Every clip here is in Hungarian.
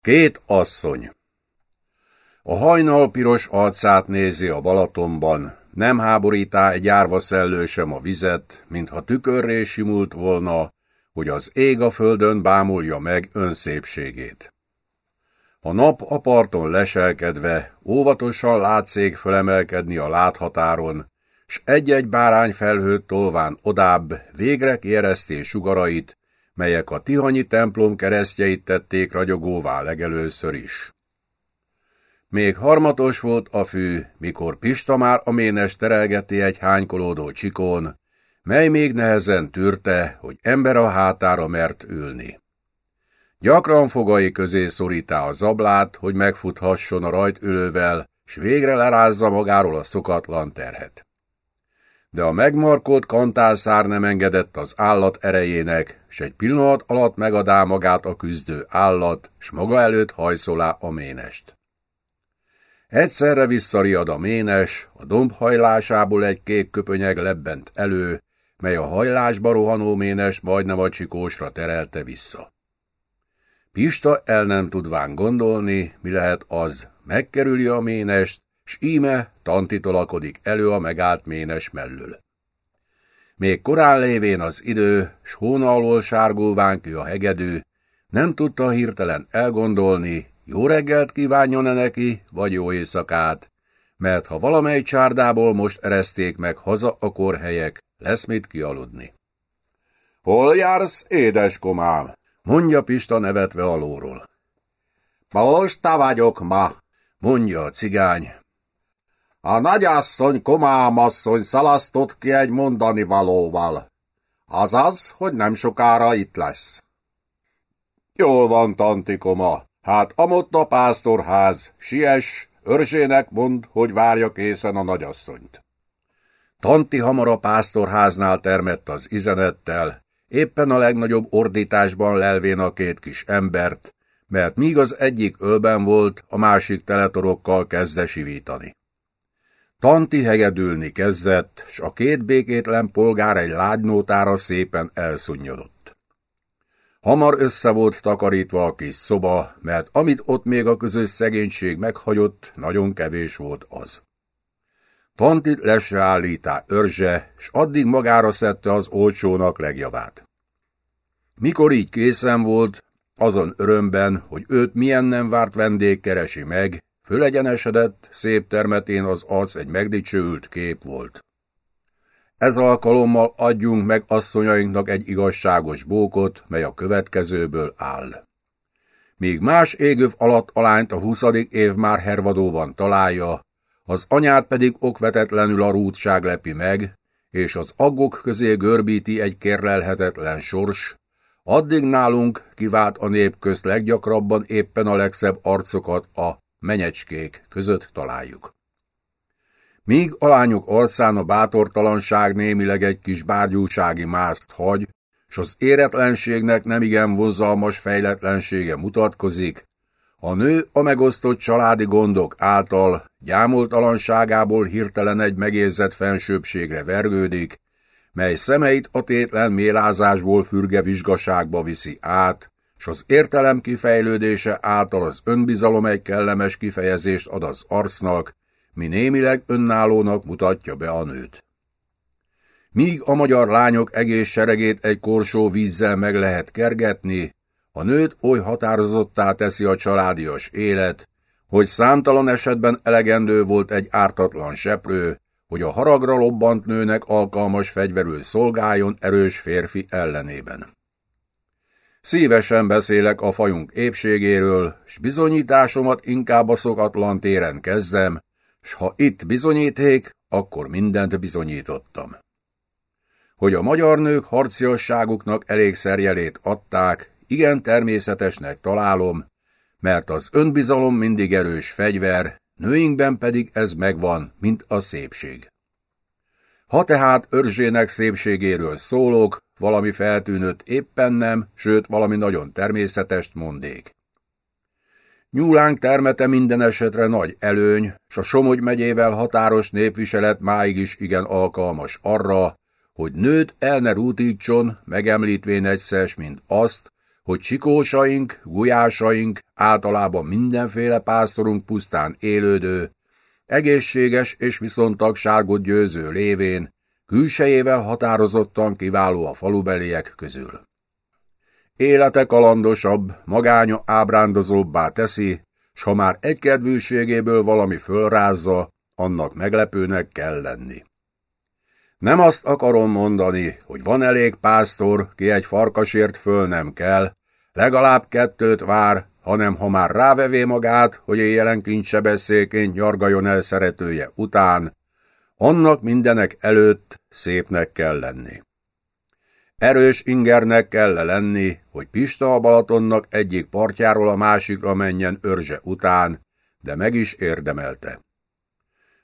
Két asszony A hajnal piros arcát nézi a Balatonban, nem háborítá egy árva szellő sem a vizet, mintha tükörré simult volna, hogy az ég a földön bámulja meg önszépségét. A nap a parton leselkedve óvatosan látszék fölemelkedni a láthatáron, s egy-egy bárány felhőt tolván odább végre kiereszté sugarait, melyek a Tihanyi templom keresztjeit tették ragyogóvá legelőször is. Még harmatos volt a fű, mikor Pista már a ménes terelgeti egy hánykolódó csikón, mely még nehezen tűrte, hogy ember a hátára mert ülni. Gyakran fogai közé szorítá a zablát, hogy megfuthasson a rajt ülővel, s végre lerázza magáról a szokatlan terhet. De a megmarkolt kantálszár nem engedett az állat erejének, s egy pillanat alatt megadá magát a küzdő állat, s maga előtt hajszolá a ménest. Egyszerre visszariad a ménes, a domb hajlásából egy kék köpönyeg lebbent elő, mely a hajlásba rohanó ménes majdnem a csikósra terelte vissza. Pista el nem tudván gondolni, mi lehet az, megkerüli a ménest, s íme tantitolakodik elő a megállt ménes mellől. Még korán lévén az idő, s hóna alól sárgulván ki a hegedű, nem tudta hirtelen elgondolni, jó reggelt kívánjon-e neki, vagy jó éjszakát, mert ha valamely csárdából most ereszték meg haza a korhelyek, lesz mit kialudni. Hol jársz, édes komám? mondja Pista nevetve alóról. Most vagyok ma, mondja a cigány. A nagyasszony, komámasszony szalasztott ki egy mondani valóval. Azaz, hogy nem sokára itt lesz. Jól van, tantikoma, hát amott a pásztorház, siess, örzsének mond, hogy várja készen a nagyasszonyt. Tanti hamar a pásztorháznál termett az izenettel, éppen a legnagyobb ordításban lelvén a két kis embert, mert míg az egyik ölben volt, a másik teletorokkal kezdte. Tanti hegedülni kezdett, s a két békétlen polgár egy lágynótára szépen elszunnyodott. Hamar össze volt takarítva a kis szoba, mert amit ott még a közös szegénység meghagyott, nagyon kevés volt az. Tantit lesre állítá őrzse, s addig magára szedte az olcsónak legjavát. Mikor így készen volt, azon örömben, hogy őt milyen nem várt vendég keresi meg, fölegyenesedett, szép termetén az arc egy megdicsőült kép volt. Ez alkalommal adjunk meg asszonyainknak egy igazságos bókot, mely a következőből áll. Míg más égöv alatt a lányt a huszadik év már hervadóban találja, az anyát pedig okvetetlenül a rútság lepi meg, és az aggok közé görbíti egy kérlelhetetlen sors, addig nálunk kivált a nép közt leggyakrabban éppen a legszebb arcokat a menyecskék között találjuk. Míg a lányok arcán a bátortalanság némileg egy kis bárgyúsági mászt hagy, s az éretlenségnek nemigen vonzalmas fejletlensége mutatkozik, a nő a megosztott családi gondok által gyámoltalanságából hirtelen egy megérzett fensőbségre vergődik, mely szemeit a tétlen mélázásból fürge vizsgaságba viszi át, s az értelem kifejlődése által az önbizalom egy kellemes kifejezést ad az arcnak, mi némileg önállónak mutatja be a nőt. Míg a magyar lányok egész seregét egy korsó vízzel meg lehet kergetni, a nőt oly határozottá teszi a családias élet, hogy számtalan esetben elegendő volt egy ártatlan seprő, hogy a haragra lobbant nőnek alkalmas fegyverül szolgáljon erős férfi ellenében. Szívesen beszélek a fajunk épségéről, s bizonyításomat inkább a szokatlan téren kezdem, s ha itt bizonyíték, akkor mindent bizonyítottam. Hogy a magyar nők harciasságuknak elég szerjelét adták, igen természetesnek találom, mert az önbizalom mindig erős fegyver, nőinkben pedig ez megvan, mint a szépség. Ha tehát őrzsének szépségéről szólok, valami feltűnött éppen nem, sőt valami nagyon természetest mondék. Nyúlánk termete minden esetre nagy előny, s a Somogy megyével határos népviselet máig is igen alkalmas arra, hogy nőt el ne rútítson, megemlítvén egyszer, mint azt, hogy csikósaink, gulyásaink, általában mindenféle pásztorunk pusztán élődő, egészséges és viszontagságot győző lévén, külsejével határozottan kiváló a falubeliek közül. Élete kalandosabb, magánya ábrándozóbbá teszi, s ha már egy kedvűségéből valami fölrázza, annak meglepőnek kell lenni. Nem azt akarom mondani, hogy van elég pásztor, ki egy farkasért föl nem kell, legalább kettőt vár, hanem ha már rávevé magát, hogy éjjelen kincsebeszéként nyargajon el szeretője után, annak mindenek előtt szépnek kell lenni. Erős ingernek kell -e lenni, hogy Pista a Balatonnak egyik partjáról a másikra menjen őrzse után, de meg is érdemelte.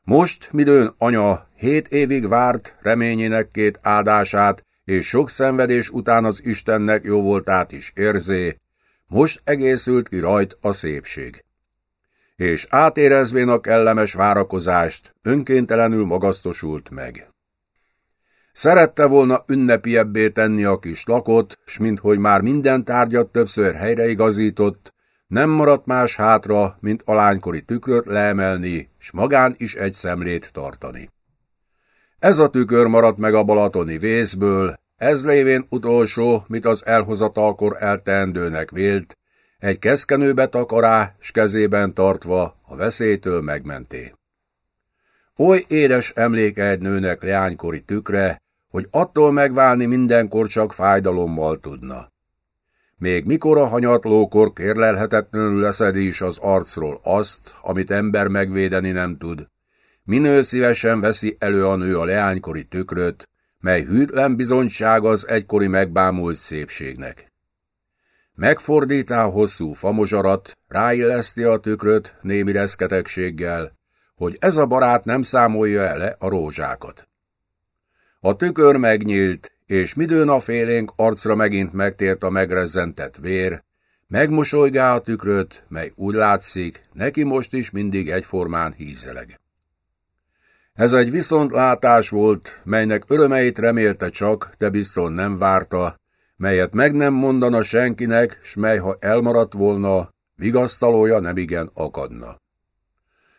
Most, midőn anya hét évig várt reményének két áldását, és sok szenvedés után az Istennek jó voltát is érzé, most egészült ki rajt a szépség. És átérezvén a kellemes várakozást, önkéntelenül magasztosult meg. Szerette volna ünnepiebbé tenni a kis lakot, s minthogy már minden tárgyat többször helyreigazított, nem maradt más hátra, mint a lánykori tükröt leemelni, s magán is egy szemlét tartani. Ez a tükör maradt meg a balatoni vészből, ez lévén utolsó, mit az elhozatalkor elteendőnek vélt, egy keszkenőbe takará, s kezében tartva a veszélytől megmenté. Oly édes emléke egy nőnek leánykori tükre, hogy attól megválni mindenkor csak fájdalommal tudna. Még mikor a hanyatlókor kérlelhetetlenül leszedi is az arcról azt, amit ember megvédeni nem tud, minő szívesen veszi elő a nő a leánykori tükröt, mely hűtlen bizonyság az egykori megbámult szépségnek. Megfordítá hosszú famozsarat, ráilleszti a tükröt némi reszketegséggel, hogy ez a barát nem számolja ele a rózsákat. A tükör megnyílt, és midőn a félénk arcra megint megtért a megrezzentett vér, megmosolygá a tükröt, mely úgy látszik, neki most is mindig egyformán hízeleg. Ez egy viszontlátás volt, melynek örömeit remélte csak, de bizton nem várta, melyet meg nem mondana senkinek, s mely, ha elmaradt volna, vigasztalója nemigen akadna.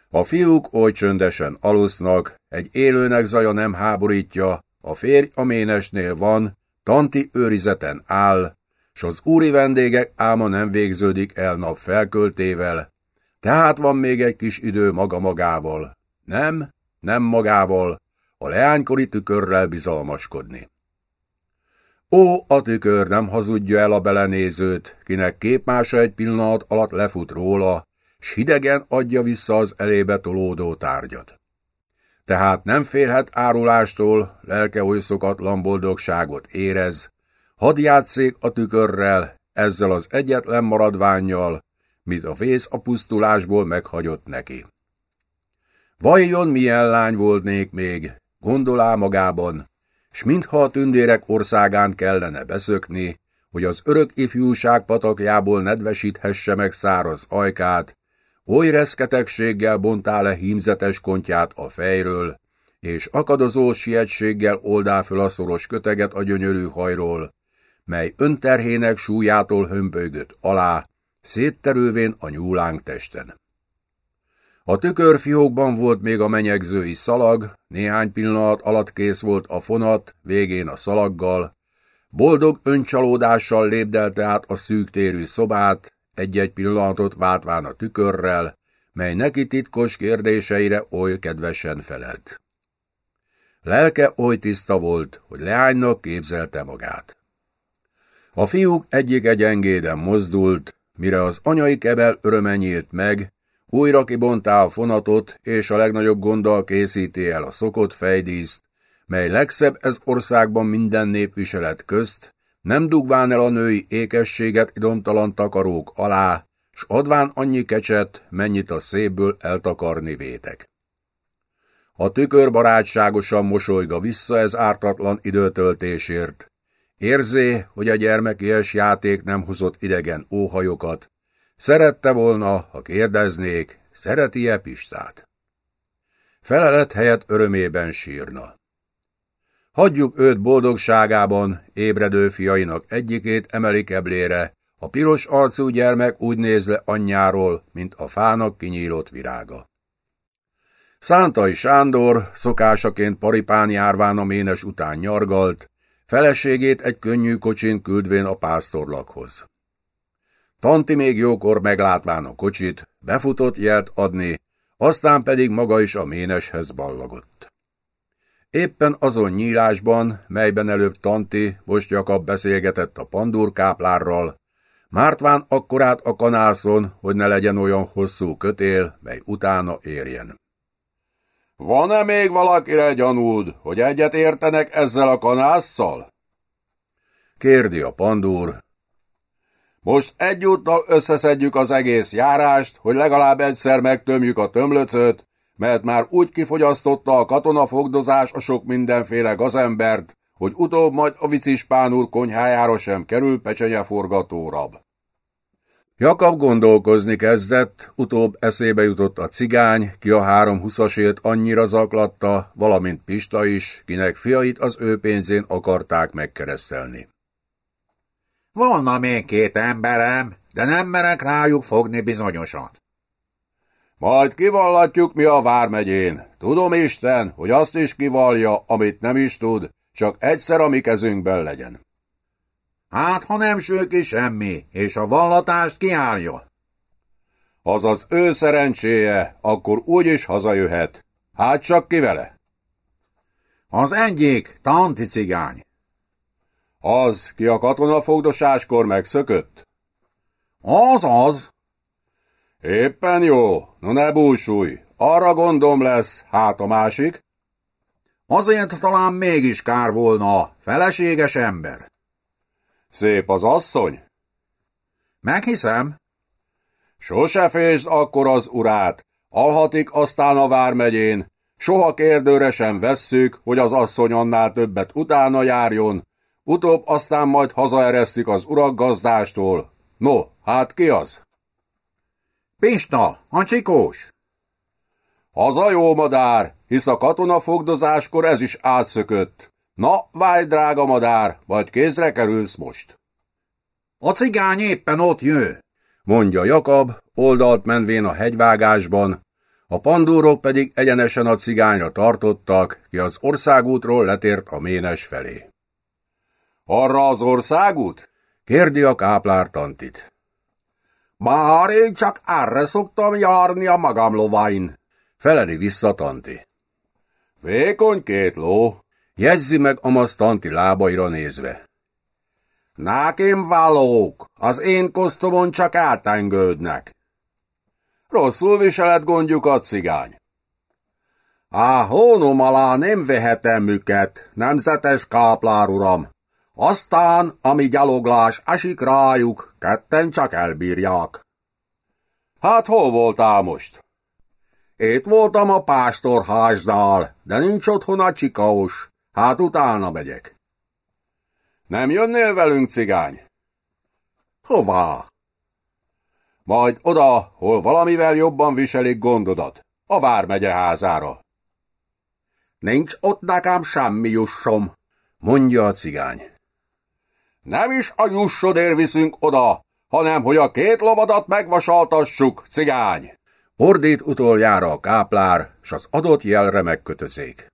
A fiúk oly csöndesen alusznak, egy élőnek zaja nem háborítja, a férj a ménesnél van, Tanti őrizeten áll, s az úri vendégek álma nem végződik el nap felköltével, tehát van még egy kis idő maga magával. Nem, nem magával, a leánykori tükörrel bizalmaskodni. Ó, a tükör nem hazudja el a belenézőt, kinek képmása egy pillanat alatt lefut róla, s hidegen adja vissza az elébe tolódó tárgyat. Tehát nem félhet árulástól, lelke oly szokatlan boldogságot érez, hadd játszék a tükörrel, ezzel az egyetlen maradványjal, mit a vész a pusztulásból meghagyott neki. Vajon milyen lány voltnék még, gondolá magában, s mintha a tündérek országán kellene beszökni, hogy az örök ifjúság patakjából nedvesíthesse meg száraz ajkát, Oly reszketegséggel bontál le hímzetes kontját a fejről, és akadozó sietséggel oldál föl a szoros köteget a gyönyörű hajról, mely önterhének súlyától hömpölygött alá, szétterülvén a nyúlánk testen. A tükörfiókban volt még a menyegzői szalag, néhány pillanat alatt kész volt a fonat, végén a szalaggal, boldog öncsalódással lépdelte át a szűk térű szobát, egy-egy pillanatot váltván a tükörrel, mely neki titkos kérdéseire oly kedvesen felelt. Lelke oly tiszta volt, hogy leánynak képzelte magát. A fiúk egyik egyengéden mozdult, mire az anyai kebel öröme nyílt meg, újra kibontá a fonatot, és a legnagyobb gonddal készíti el a szokott fejdíszt, mely legszebb ez országban minden népviselet közt, nem dugván el a női ékességet idomtalan takarók alá, s adván annyi kecset, mennyit a szépből eltakarni vétek. A tükör barátságosan mosolyga vissza ez ártatlan időtöltésért. Érzé, hogy a gyermekies játék nem hozott idegen óhajokat. Szerette volna, ha kérdeznék, szereti-e Pistát? Felelet helyett örömében sírna. Hagyjuk őt boldogságában, ébredő fiainak egyikét emeli keblére, A piros arcú gyermek úgy néz le anyjáról, mint a fának kinyílott virága. Szántai Sándor szokásaként paripán járván a ménes után nyargalt, feleségét egy könnyű kocsin küldvén a pásztorlakhoz. Tanti még jókor meglátván a kocsit, befutott jelt adni, aztán pedig maga is a méneshez ballagott. Éppen azon nyílásban, melyben előbb Tanti, most Jakab beszélgetett a pandurkáplárral, Mártván akkorát a kanászon, hogy ne legyen olyan hosszú kötél, mely utána érjen. Van-e még valakire gyanúd, hogy egyet értenek ezzel a kanásszal? Kérdi a pandúr. Most egyúttal összeszedjük az egész járást, hogy legalább egyszer megtömjük a tömlöcöt, mert már úgy kifogyasztotta a katonafogdozás a sok mindenféle gazembert, hogy utóbb majd a pán úr konyhájára sem kerül pecsenyeforgatórab. Jakab gondolkozni kezdett, utóbb eszébe jutott a cigány, ki a három huszasét annyira zaklatta, valamint Pista is, kinek fiait az ő pénzén akarták megkeresztelni. Volna még két emberem, de nem merek rájuk fogni bizonyosat. Majd kivallatjuk mi a vármegyén. Tudom Isten, hogy azt is kivallja, amit nem is tud, csak egyszer a mi kezünkben legyen. Hát, ha nem sül ki semmi, és a vallatást kiállja. Az az ő szerencséje, akkor úgy is hazajöhet. Hát csak ki vele? Az egyik, tanti cigány. Az, ki a katonafogdosáskor megszökött? Az az. Éppen jó, no ne búsulj, arra gondom lesz, hát a másik. Azért talán mégis kár volna, feleséges ember. Szép az asszony? Meghiszem. Sose fésd akkor az urát, alhatik aztán a vármegyén, soha kérdőre sem vesszük, hogy az asszony annál többet utána járjon, utóbb aztán majd hazaeresztik az urak gazdástól. No, hát ki az? Pista, a csikós. Az a jó madár, hisz a katonafogdozáskor ez is átszökött. Na, válj, drága madár, vagy kézre kerülsz most. A cigány éppen ott jő, mondja Jakab, oldalt menvén a hegyvágásban, a pandúrok pedig egyenesen a cigányra tartottak, ki az országútról letért a ménes felé. Arra az országút? kérdi a káplár tantit. Már én csak erre szoktam járni a magam lovain, feledi vissza Tanti. Vékony két ló, Jegyzi meg Tanti lábaira nézve. Nákém valók, az én kosztomon csak átengődnek. Rosszul viselet gondjuk a cigány. Á, hónom alá nem vehetem őket, nemzetes káplár uram. Aztán, ami gyaloglás esik rájuk, ketten csak elbírják. Hát hol voltál most? Itt voltam a pástorhásnál, de nincs otthon a csikaus. Hát utána megyek. Nem jönnél velünk, cigány? Hová? Majd oda, hol valamivel jobban viselik gondodat. A vármegye házára. Nincs ott nekem semmi jussom, mondja a cigány. Nem is a jussodért viszünk oda, hanem hogy a két lovadat megvasaltassuk, cigány. Ordít utoljára a káplár, s az adott jelre megkötözék.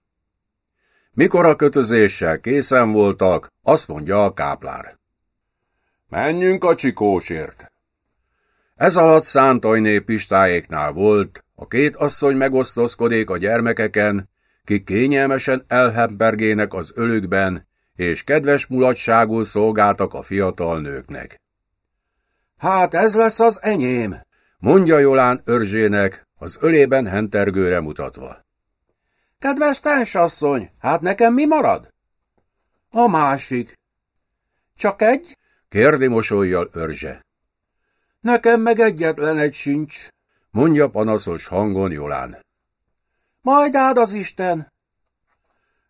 Mikor a kötözéssel készen voltak, azt mondja a káplár. Menjünk a csikósért. Ez alatt Szántojné Pistáéknál volt, a két asszony megosztozkodik a gyermekeken, ki kényelmesen elhembergének az ölükben, és kedves mulatságul szolgáltak a fiatal nőknek. Hát ez lesz az enyém, mondja Jolán Örzsének, az ölében hentergőre mutatva. Kedves társasszony, hát nekem mi marad? A másik. Csak egy? Kérdi mosolyjal Örzse. Nekem meg egyetlen egy sincs, mondja panaszos hangon Jolán. Majd áld az Isten.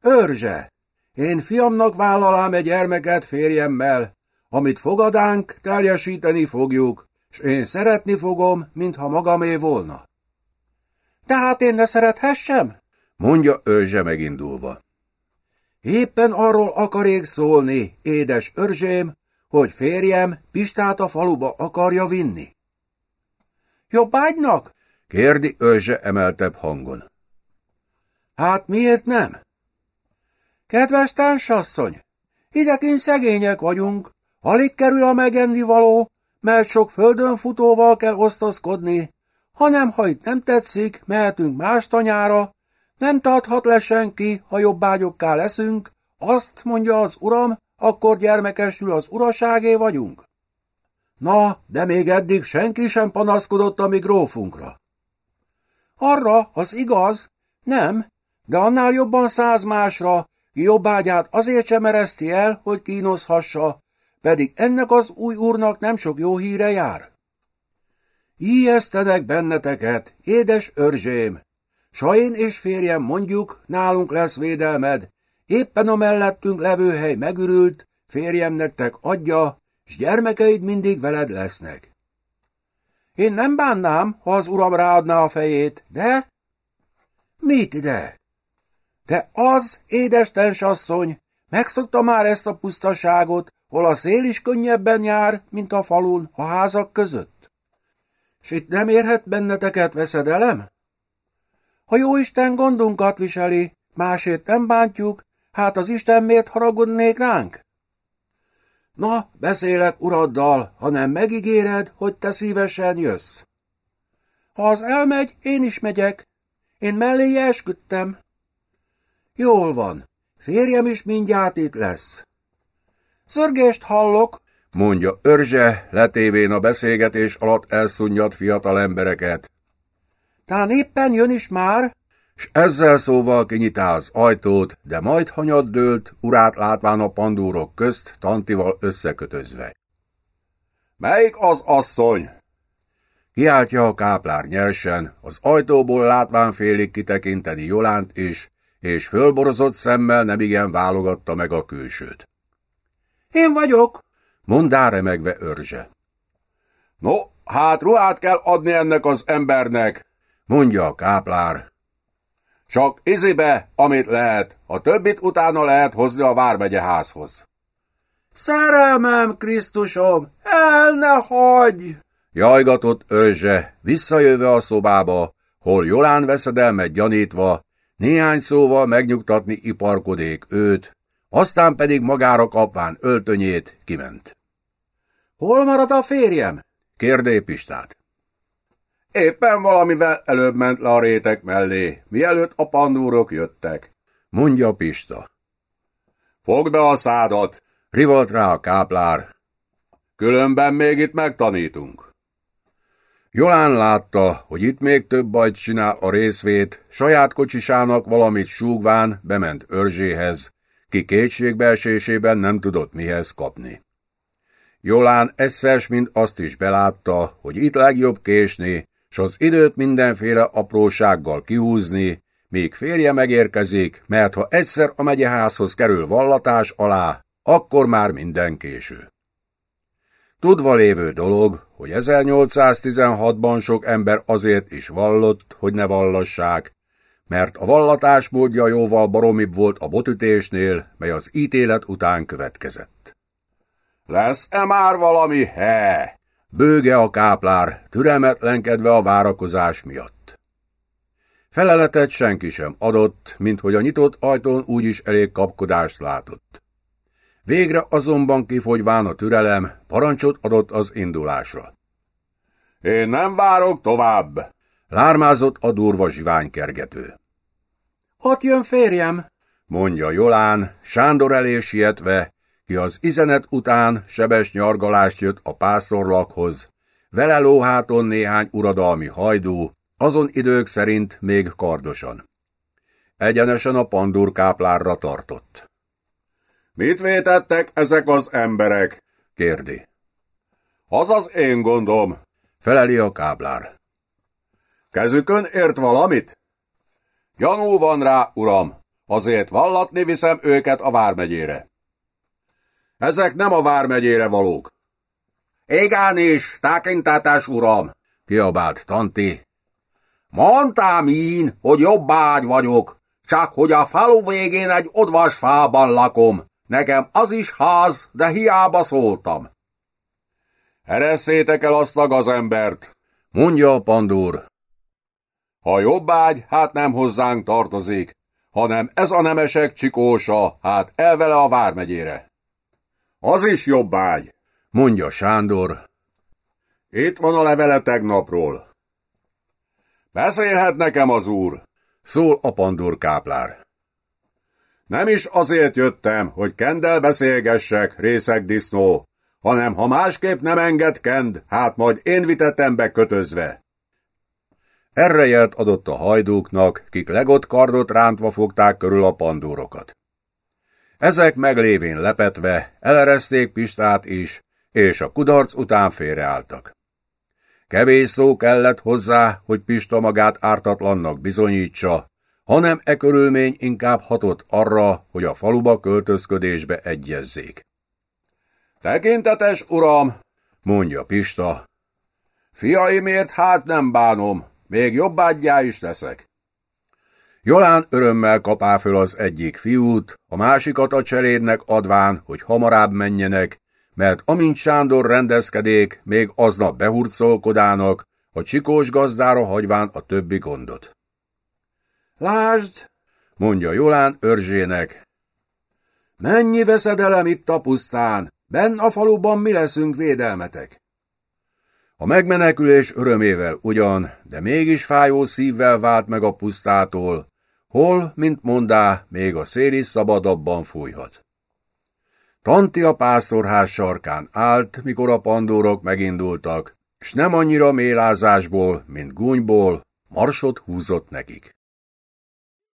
Örzse, én fiamnak vállalám egy gyermeket férjemmel, amit fogadánk, teljesíteni fogjuk, s én szeretni fogom, mintha magamé volna. Tehát én ne szerethessem? mondja őzse megindulva. Éppen arról akarék szólni, édes örzsém, hogy férjem Pistát a faluba akarja vinni. Jobbágynak? kérdi Őzse emeltebb hangon. Hát miért nem? Kedves társasszony, idekén szegények vagyunk, alig kerül a megenni való, mert sok földön futóval kell osztozkodni, hanem ha itt nem tetszik, mehetünk más tanyára, nem tarthat le senki, ha jobbágyokká leszünk, azt mondja az uram, akkor gyermekesül az uraságé vagyunk. Na, de még eddig senki sem panaszkodott a mi grófunkra. Arra, az igaz, nem, de annál jobban száz másra, jobbágyát azért sem ereszti el, hogy kínoszhassa, pedig ennek az új úrnak nem sok jó híre jár. Ijesztenek benneteket, édes örzsém! Sajén és férjem mondjuk, nálunk lesz védelmed, éppen a mellettünk levő hely megürült, férjem nektek adja, s gyermekeid mindig veled lesznek. Én nem bánnám, ha az uram ráadná a fejét, de... Mit ide? De az, édes tensasszony, megszokta már ezt a pusztaságot, hol a szél is könnyebben jár, mint a falun, a házak között. S itt nem érhet benneteket veszedelem? Ha jó Isten gondunkat viseli, másért nem bántjuk, hát az Isten miért haragudnék ránk? Na, beszélek uraddal, ha nem megígéred, hogy te szívesen jössz. Ha az elmegy, én is megyek. Én melléje esküdtem. Jól van, férjem is mindjárt itt lesz. Szörgést hallok, mondja Örzse, letévén a beszélgetés alatt elszunnyat fiatal embereket. Tán éppen jön is már? S ezzel szóval kinyitá az ajtót, de majd hanyat dőlt, urát látván a pandúrok közt, tantival összekötözve. Melyik az asszony? Kiáltja a káplár nyersen, az ajtóból látván félig kitekinteni Jolánt is, és fölborozott szemmel nemigen válogatta meg a külsőt. Én vagyok, mondá remegve őrzse. No, hát ruhát kell adni ennek az embernek, mondja a káplár. Csak izibe, amit lehet, a többit utána lehet hozni a vármegye házhoz. Szerelmem, Krisztusom, el ne hagyj! Jajgatott őrzse, visszajöve a szobába, hol Jolán veszedelmet gyanítva, néhány szóval megnyugtatni iparkodék őt, aztán pedig magára kapván öltönyét kiment. Hol marad a férjem? kérdé Pistát. Éppen valamivel előbb ment le a rétek mellé, mielőtt a pandúrok jöttek. Mondja Pista. Fogd be a szádat! Rivolt rá a káplár. Különben még itt megtanítunk. Jolán látta, hogy itt még több bajt csinál a részvét, saját kocsisának valamit súgván bement Örzséhez, ki kétségbeesésében nem tudott mihez kapni. Jolán eszes, mint azt is belátta, hogy itt legjobb késni, s az időt mindenféle aprósággal kihúzni, még férje megérkezik, mert ha egyszer a megyeházhoz kerül vallatás alá, akkor már minden késő. Tudva lévő dolog, hogy 1816-ban sok ember azért is vallott, hogy ne vallassák, mert a vallatás módja jóval baromibb volt a botütésnél, mely az ítélet után következett. Lesz-e már valami he? Bőge a káplár, türelmetlenkedve a várakozás miatt. Feleletet senki sem adott, mint hogy a nyitott ajtón úgyis elég kapkodást látott. Végre azonban kifogyván a türelem, parancsot adott az indulásra. Én nem várok tovább, lármázott a durva zsiványkergető. Ott jön férjem, mondja Jolán, Sándor elé sietve, ki az izenet után sebes nyargalást jött a pásztorlakhoz, vele lóháton néhány uradalmi hajdú, azon idők szerint még kardosan. Egyenesen a pandurkáplárra tartott. Mit vétettek ezek az emberek? kérdi. Az az én gondom, feleli a káplár. Kezükön ért valamit? Gyanú van rá, uram, azért vallatni viszem őket a vármegyére. Ezek nem a vármegyére valók. Égán is, tákintátás uram, kiabált Tanti. Mondtam én, hogy jobbágy vagyok, csak hogy a falu végén egy odvas fában lakom, Nekem az is ház, de hiába szóltam. Eresszétek el azt a gazembert, mondja a pandúr. Ha jobbágy, hát nem hozzánk tartozik, hanem ez a nemesek csikósa, hát elvele a vármegyére. Az is jobbágy, mondja Sándor. Itt van a levele tegnapról. Beszélhet nekem az úr, szól a pandúr káplár. Nem is azért jöttem, hogy Kendel beszélgessek, részek disznó, hanem ha másképp nem enged Kend, hát majd én vitetem be kötözve. Erre jelt adott a hajdúknak, kik legott kardot rántva fogták körül a pandúrokat. Ezek meglévén lepetve, elereszték Pistát is, és a kudarc után félreálltak. Kevés szó kellett hozzá, hogy Pista magát ártatlannak bizonyítsa, hanem e körülmény inkább hatott arra, hogy a faluba költözködésbe egyezzék. Tekintetes uram, mondja Pista, fiaimért hát nem bánom, még jobbádjá is leszek. Jolán örömmel kapá föl az egyik fiút, a másikat a cserédnek adván, hogy hamarabb menjenek, mert amint Sándor rendezkedék, még aznap behurcolkodának, a csikós gazdára hagyván a többi gondot. Lásd, mondja Jolán Örzsének. Mennyi veszedelem itt a pusztán, benn a faluban mi leszünk védelmetek. A megmenekülés örömével ugyan, de mégis fájó szívvel vált meg a pusztától, hol, mint mondá, még a szél is szabadabban fújhat. Tanti a pásztorház sarkán állt, mikor a pandórok megindultak, s nem annyira mélázásból, mint gúnyból, marsot húzott nekik.